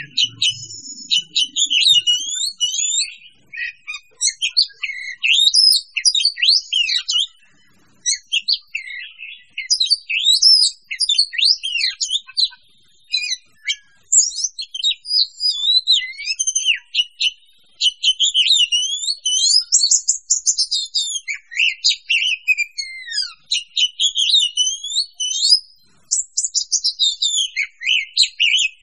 Jesus